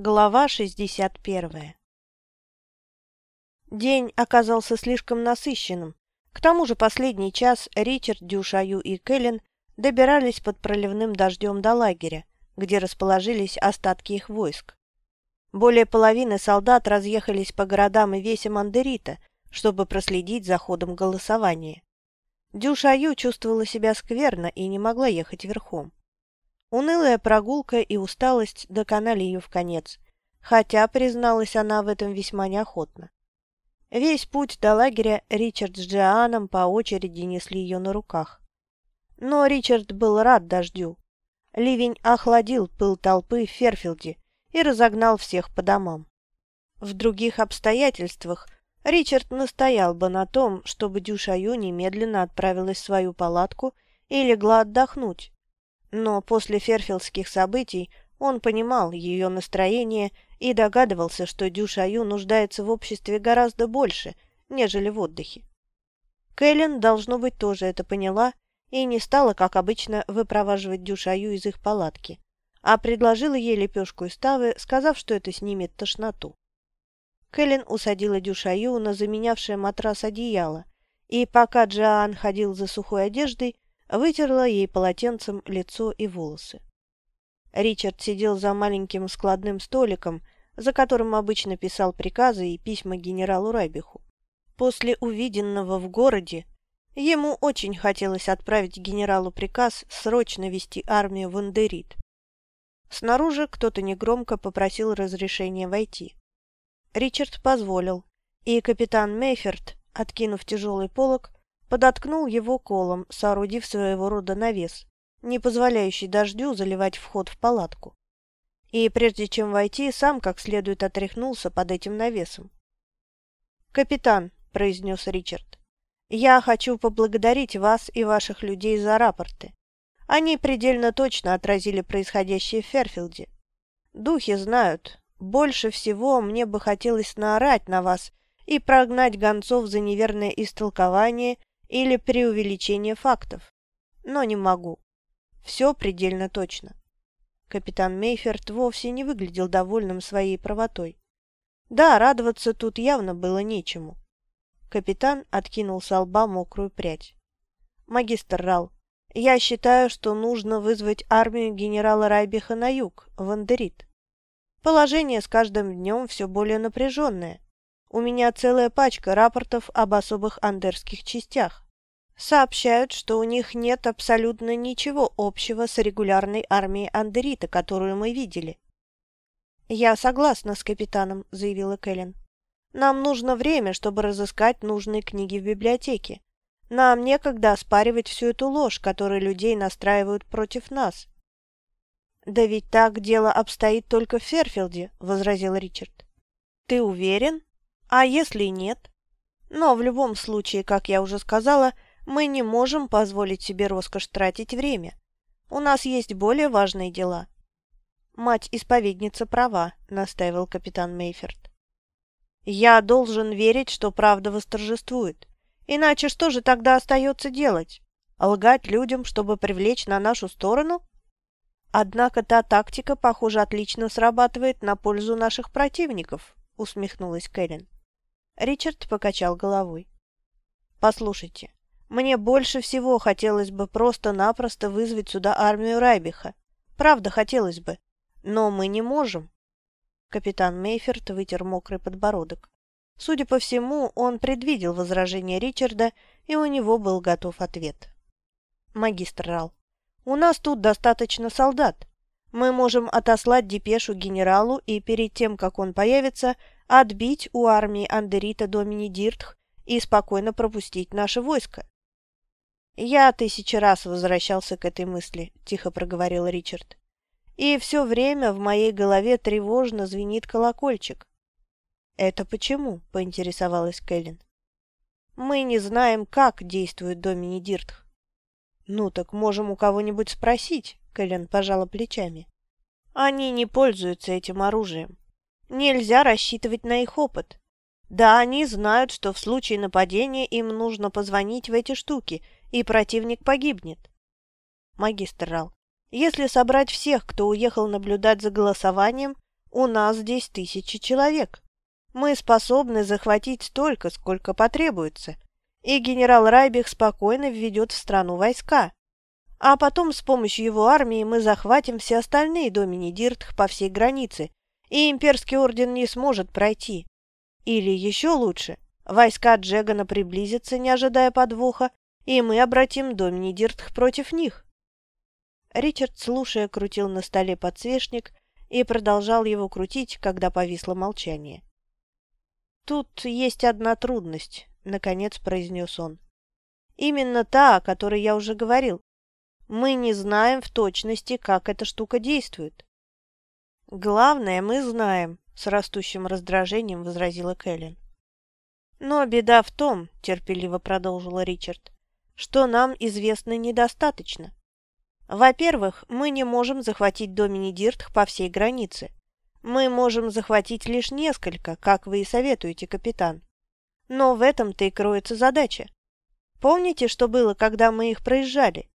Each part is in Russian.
Глава 61 День оказался слишком насыщенным. К тому же последний час Ричард, Дюшаю и Кэлен добирались под проливным дождем до лагеря, где расположились остатки их войск. Более половины солдат разъехались по городам и весям Андерита, чтобы проследить за ходом голосования. Дюшаю чувствовала себя скверно и не могла ехать верхом. Унылая прогулка и усталость доконали ее в конец, хотя, призналась она в этом весьма неохотно. Весь путь до лагеря Ричард с Джоаном по очереди несли ее на руках. Но Ричард был рад дождю. Ливень охладил пыл толпы в Ферфилде и разогнал всех по домам. В других обстоятельствах Ричард настоял бы на том, чтобы Дюшаю немедленно отправилась в свою палатку и легла отдохнуть, но после ферфилдских событий он понимал ее настроение и догадывался, что Дюшаю нуждается в обществе гораздо больше, нежели в отдыхе. Кэлен, должно быть, тоже это поняла и не стала, как обычно, выпроваживать Дюшаю из их палатки, а предложила ей лепешку из тавы, сказав, что это снимет тошноту. Кэлен усадила Дюшаю на заменявшее матрас одеяло, и пока Джоан ходил за сухой одеждой, вытерла ей полотенцем лицо и волосы. Ричард сидел за маленьким складным столиком, за которым обычно писал приказы и письма генералу Райбиху. После увиденного в городе ему очень хотелось отправить генералу приказ срочно вести армию в Андерит. Снаружи кто-то негромко попросил разрешения войти. Ричард позволил, и капитан Мейферт, откинув тяжелый полог, подоткнул его колом, соорудив своего рода навес, не позволяющий дождю заливать вход в палатку. И прежде чем войти, сам как следует отряхнулся под этим навесом. «Капитан», — произнес Ричард, — «я хочу поблагодарить вас и ваших людей за рапорты. Они предельно точно отразили происходящее в Ферфилде. Духи знают, больше всего мне бы хотелось наорать на вас и прогнать гонцов за неверное истолкование или преувеличение фактов. Но не могу. Все предельно точно. Капитан Мейферт вовсе не выглядел довольным своей правотой. Да, радоваться тут явно было нечему. Капитан откинул с лба мокрую прядь. «Магистр Рал, я считаю, что нужно вызвать армию генерала Райбиха на юг, в Андерит. Положение с каждым днем все более напряженное. У меня целая пачка рапортов об особых андерских частях. Сообщают, что у них нет абсолютно ничего общего с регулярной армией Андерита, которую мы видели. «Я согласна с капитаном», — заявила Кэлен. «Нам нужно время, чтобы разыскать нужные книги в библиотеке. Нам некогда оспаривать всю эту ложь, которой людей настраивают против нас». «Да ведь так дело обстоит только в Ферфилде», — возразил Ричард. «Ты уверен?» А если нет? Но в любом случае, как я уже сказала, мы не можем позволить себе роскошь тратить время. У нас есть более важные дела. Мать-исповедница права, настаивал капитан Мейферт. Я должен верить, что правда восторжествует. Иначе что же тогда остается делать? Лгать людям, чтобы привлечь на нашу сторону? Однако та тактика, похоже, отлично срабатывает на пользу наших противников, усмехнулась Кэлен. Ричард покачал головой. «Послушайте, мне больше всего хотелось бы просто-напросто вызвать сюда армию Райбиха. Правда, хотелось бы. Но мы не можем». Капитан Мейферт вытер мокрый подбородок. Судя по всему, он предвидел возражение Ричарда, и у него был готов ответ. «Магистр Рал, у нас тут достаточно солдат. Мы можем отослать депешу генералу и перед тем, как он появится, отбить у армии Андерита Домини Диртх и спокойно пропустить наше войско. «Я тысячи раз возвращался к этой мысли», — тихо проговорил Ричард. «И все время в моей голове тревожно звенит колокольчик». «Это почему?» — поинтересовалась Кэлен. «Мы не знаем, как действует Домини Диртх». «Ну так можем у кого-нибудь спросить», — Кэлен пожала плечами. «Они не пользуются этим оружием. Нельзя рассчитывать на их опыт. Да, они знают, что в случае нападения им нужно позвонить в эти штуки, и противник погибнет. Магистр Рал, если собрать всех, кто уехал наблюдать за голосованием, У нас здесь тысячи человек. Мы способны захватить столько, сколько потребуется, и генерал Райбих спокойно введет в страну войска. А потом с помощью его армии мы захватим все остальные домини Диртх по всей границе, и имперский орден не сможет пройти. Или еще лучше, войска Джегана приблизятся, не ожидая подвоха, и мы обратим домини Диртх против них. Ричард, слушая, крутил на столе подсвечник и продолжал его крутить, когда повисло молчание. «Тут есть одна трудность», — наконец произнес он. «Именно та, о которой я уже говорил. Мы не знаем в точности, как эта штука действует. Главное, мы знаем, с растущим раздражением возразила Кэлен. Но беда в том, терпеливо продолжила Ричард, что нам известно недостаточно. Во-первых, мы не можем захватить Домини Диртх по всей границе. Мы можем захватить лишь несколько, как вы и советуете, капитан. Но в этом-то и кроется задача. Помните, что было, когда мы их проезжали?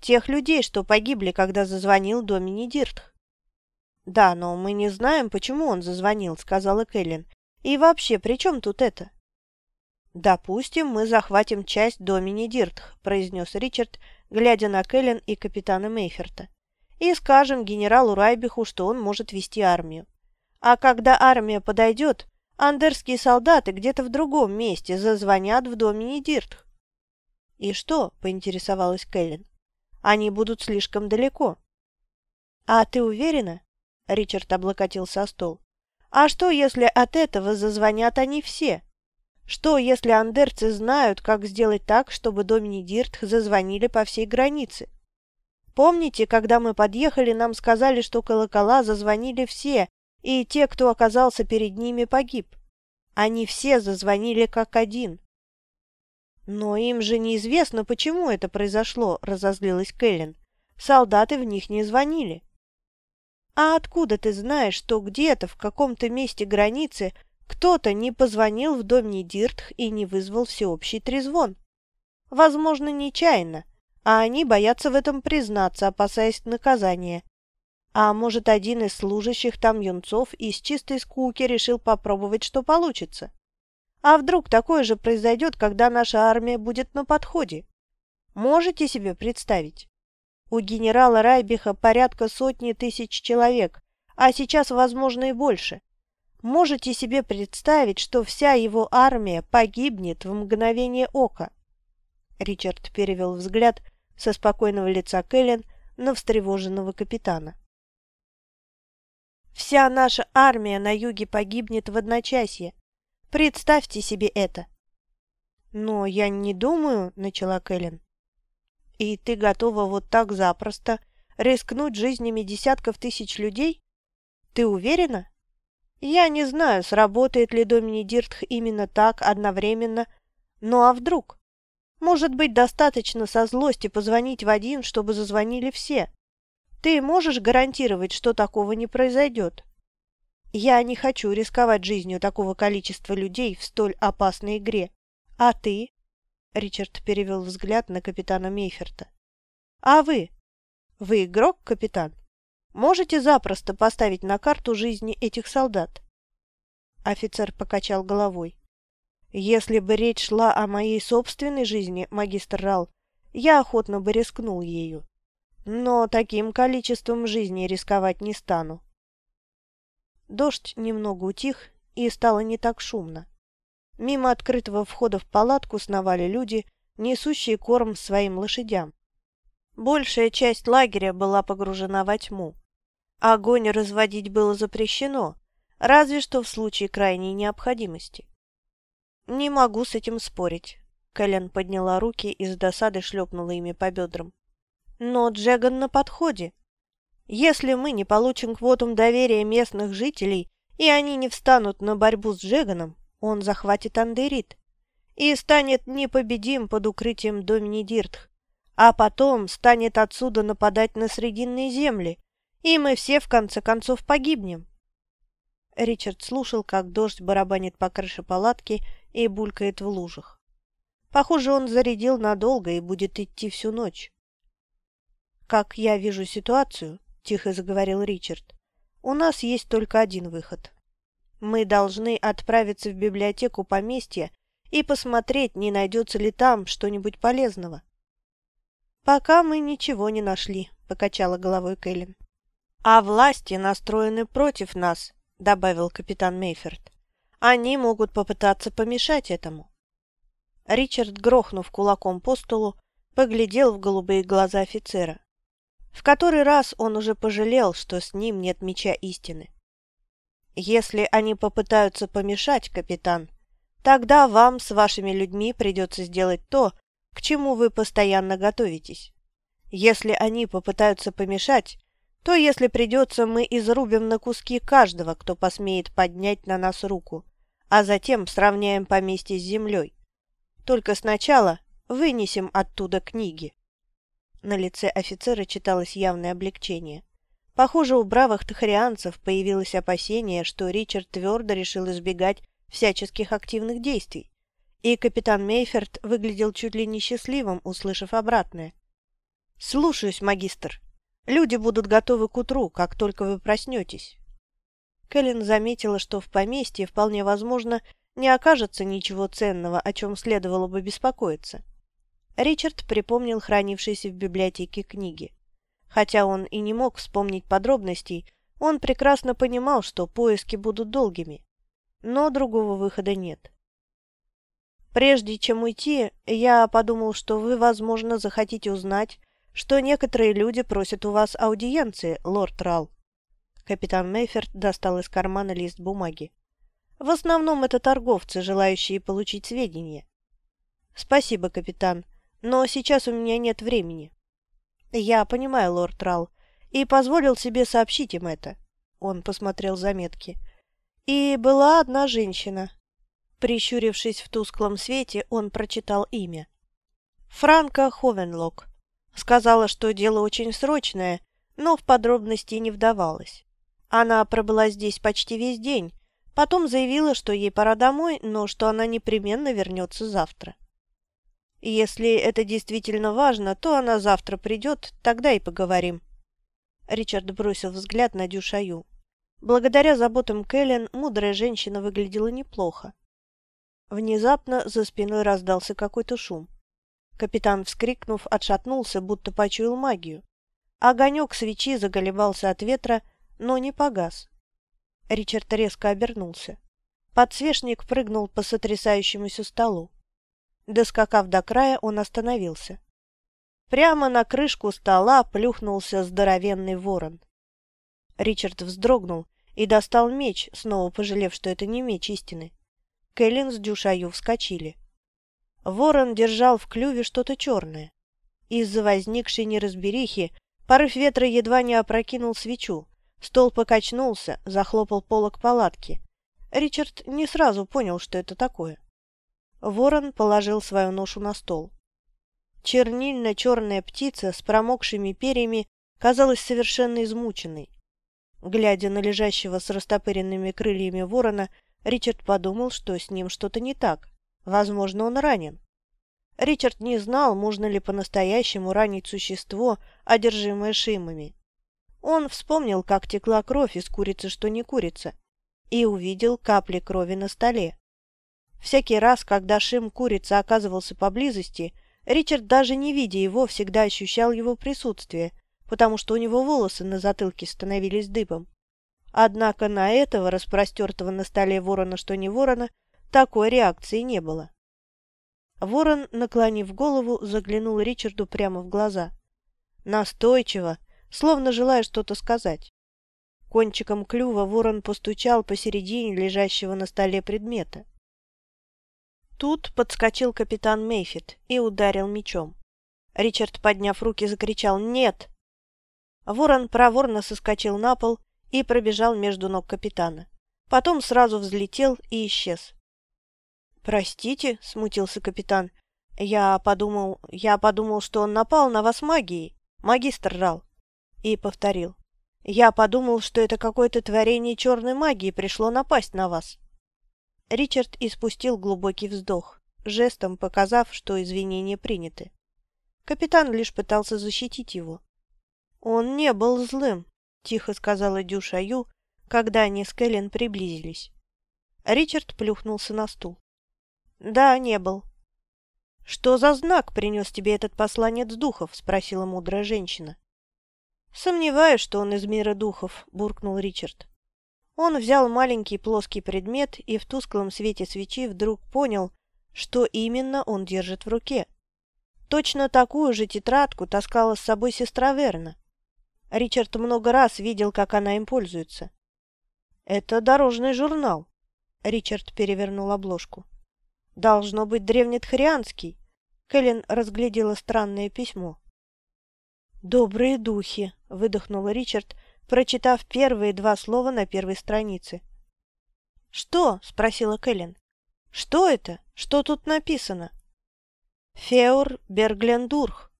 Тех людей, что погибли, когда зазвонил Домини Диртх. «Да, но мы не знаем, почему он зазвонил», — сказала Кэлен. «И вообще, при чем тут это?» «Допустим, мы захватим часть Домини Диртх», — произнес Ричард, глядя на Кэлен и капитана Мейферта. «И скажем генералу Райбиху, что он может вести армию. А когда армия подойдет, андерские солдаты где-то в другом месте зазвонят в Домини Диртх». «И что?» — поинтересовалась Кэлен. Они будут слишком далеко. А ты уверена? Ричард облокотился о стол. А что, если от этого зазвонят они все? Что, если андерцы знают, как сделать так, чтобы Домини Диртх зазвонили по всей границе? Помните, когда мы подъехали, нам сказали, что колокола зазвонили все, и те, кто оказался перед ними, погиб. Они все зазвонили как один. «Но им же неизвестно, почему это произошло», — разозлилась Кэлен. «Солдаты в них не звонили». «А откуда ты знаешь, что где-то в каком-то месте границы кто-то не позвонил в дом Недиртх и не вызвал всеобщий трезвон? Возможно, нечаянно, а они боятся в этом признаться, опасаясь наказания. А может, один из служащих там юнцов из чистой скуки решил попробовать, что получится?» А вдруг такое же произойдет, когда наша армия будет на подходе? Можете себе представить? У генерала Райбиха порядка сотни тысяч человек, а сейчас, возможно, и больше. Можете себе представить, что вся его армия погибнет в мгновение ока? Ричард перевел взгляд со спокойного лица Кэлен на встревоженного капитана. Вся наша армия на юге погибнет в одночасье, Представьте себе это!» «Но я не думаю», — начала Кэлен. «И ты готова вот так запросто рискнуть жизнями десятков тысяч людей? Ты уверена?» «Я не знаю, сработает ли Домини Диртх именно так одновременно, ну а вдруг? Может быть, достаточно со злости позвонить в один, чтобы зазвонили все. Ты можешь гарантировать, что такого не произойдет?» Я не хочу рисковать жизнью такого количества людей в столь опасной игре. А ты? Ричард перевел взгляд на капитана Мейферта. А вы? Вы игрок, капитан? Можете запросто поставить на карту жизни этих солдат? Офицер покачал головой. Если бы речь шла о моей собственной жизни, магистр Рал, я охотно бы рискнул ею. Но таким количеством жизней рисковать не стану. Дождь немного утих, и стало не так шумно. Мимо открытого входа в палатку сновали люди, несущие корм своим лошадям. Большая часть лагеря была погружена во тьму. Огонь разводить было запрещено, разве что в случае крайней необходимости. «Не могу с этим спорить», — Кэлен подняла руки и с досады шлепнула ими по бедрам. «Но Джеган на подходе. Если мы не получим квотум доверия местных жителей, и они не встанут на борьбу с Джеганом, он захватит Андерит и станет непобедим под укрытием Домини Диртх, а потом станет отсюда нападать на Срединные земли, и мы все в конце концов погибнем. Ричард слушал, как дождь барабанит по крыше палатки и булькает в лужах. Похоже, он зарядил надолго и будет идти всю ночь. Как я вижу ситуацию, тихо заговорил Ричард. У нас есть только один выход. Мы должны отправиться в библиотеку поместья и посмотреть, не найдется ли там что-нибудь полезного. «Пока мы ничего не нашли», — покачала головой Кэлен. «А власти настроены против нас», — добавил капитан Мейферт. «Они могут попытаться помешать этому». Ричард, грохнув кулаком по столу, поглядел в голубые глаза офицера. В который раз он уже пожалел, что с ним нет меча истины. «Если они попытаются помешать, капитан, тогда вам с вашими людьми придется сделать то, к чему вы постоянно готовитесь. Если они попытаются помешать, то, если придется, мы изрубим на куски каждого, кто посмеет поднять на нас руку, а затем сравняем поместье с землей. Только сначала вынесем оттуда книги. На лице офицера читалось явное облегчение. Похоже, у бравых тахарианцев появилось опасение, что Ричард твердо решил избегать всяческих активных действий, и капитан Мейферт выглядел чуть ли не счастливым, услышав обратное. «Слушаюсь, магистр. Люди будут готовы к утру, как только вы проснетесь». Кэлен заметила, что в поместье, вполне возможно, не окажется ничего ценного, о чем следовало бы беспокоиться. Ричард припомнил хранившиеся в библиотеке книги. Хотя он и не мог вспомнить подробностей, он прекрасно понимал, что поиски будут долгими. Но другого выхода нет. Прежде чем уйти, я подумал, что вы, возможно, захотите узнать, что некоторые люди просят у вас аудиенции, лорд Рал. Капитан Мейферт достал из кармана лист бумаги. В основном это торговцы, желающие получить сведения. Спасибо, капитан но сейчас у меня нет времени». «Я понимаю, лорд Рал, и позволил себе сообщить им это». Он посмотрел заметки. «И была одна женщина». Прищурившись в тусклом свете, он прочитал имя. Франка Ховенлок. Сказала, что дело очень срочное, но в подробности не вдавалась. Она пробыла здесь почти весь день, потом заявила, что ей пора домой, но что она непременно вернется завтра. Если это действительно важно, то она завтра придет, тогда и поговорим. Ричард бросил взгляд на Дюшаю. Благодаря заботам Кэлен мудрая женщина выглядела неплохо. Внезапно за спиной раздался какой-то шум. Капитан, вскрикнув, отшатнулся, будто почуял магию. Огонек свечи заголебался от ветра, но не погас. Ричард резко обернулся. Подсвечник прыгнул по сотрясающемуся столу. Доскакав до края, он остановился. Прямо на крышку стола плюхнулся здоровенный ворон. Ричард вздрогнул и достал меч, снова пожалев, что это не меч истины. Кэлен с Дюшаю вскочили. Ворон держал в клюве что-то черное. Из-за возникшей неразберихи порыв ветра едва не опрокинул свечу. Стол покачнулся, захлопал полок палатки. Ричард не сразу понял, что это такое. Ворон положил свою ношу на стол. Чернильно-черная птица с промокшими перьями казалась совершенно измученной. Глядя на лежащего с растопыренными крыльями ворона, Ричард подумал, что с ним что-то не так. Возможно, он ранен. Ричард не знал, можно ли по-настоящему ранить существо, одержимое шимами. Он вспомнил, как текла кровь из курицы, что не курица, и увидел капли крови на столе. Всякий раз, когда Шим Курица оказывался поблизости, Ричард, даже не видя его, всегда ощущал его присутствие, потому что у него волосы на затылке становились дыбом. Однако на этого, распростертого на столе ворона, что не ворона, такой реакции не было. Ворон, наклонив голову, заглянул Ричарду прямо в глаза. Настойчиво, словно желая что-то сказать. Кончиком клюва ворон постучал посередине лежащего на столе предмета. Тут подскочил капитан Мейфит и ударил мечом. Ричард, подняв руки, закричал «Нет!». Ворон проворно соскочил на пол и пробежал между ног капитана. Потом сразу взлетел и исчез. «Простите», — смутился капитан, — «я подумал, я подумал, что он напал на вас магией, магистр Рал». И повторил. «Я подумал, что это какое-то творение черной магии пришло напасть на вас». Ричард испустил глубокий вздох, жестом показав, что извинения приняты. Капитан лишь пытался защитить его. Он не был злым, — тихо сказала Дюшаю, когда они с Кэлен приблизились. Ричард плюхнулся на стул. «Да, не был». «Что за знак принес тебе этот посланец духов?» — спросила мудрая женщина. «Сомневаюсь, что он из мира духов», — буркнул Ричард. Он взял маленький плоский предмет и в тусклом свете свечи вдруг понял, что именно он держит в руке. Точно такую же тетрадку таскала с собой сестра Верна. Ричард много раз видел, как она им пользуется. «Это дорожный журнал», — Ричард перевернул обложку. «Должно быть древнетхарианский». Кэлен разглядела странное письмо. «Добрые духи», — выдохнул Ричард, прочитав первые два слова на первой странице. «Что?» — спросила Кэлен. «Что это? Что тут написано?» «Феур Берглендурх».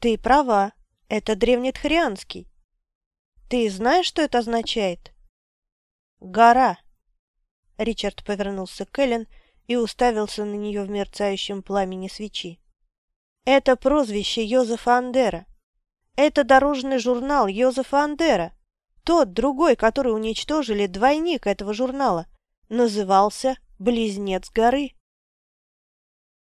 «Ты права. Это древнетхарианский. Ты знаешь, что это означает? Гора. Ричард повернулся к Эллен и уставился на нее в мерцающем пламени свечи. Это прозвище Йозефа Андера. Это дорожный журнал Йозефа Андера. Тот, другой, который уничтожили, двойник этого журнала, назывался «Близнец горы».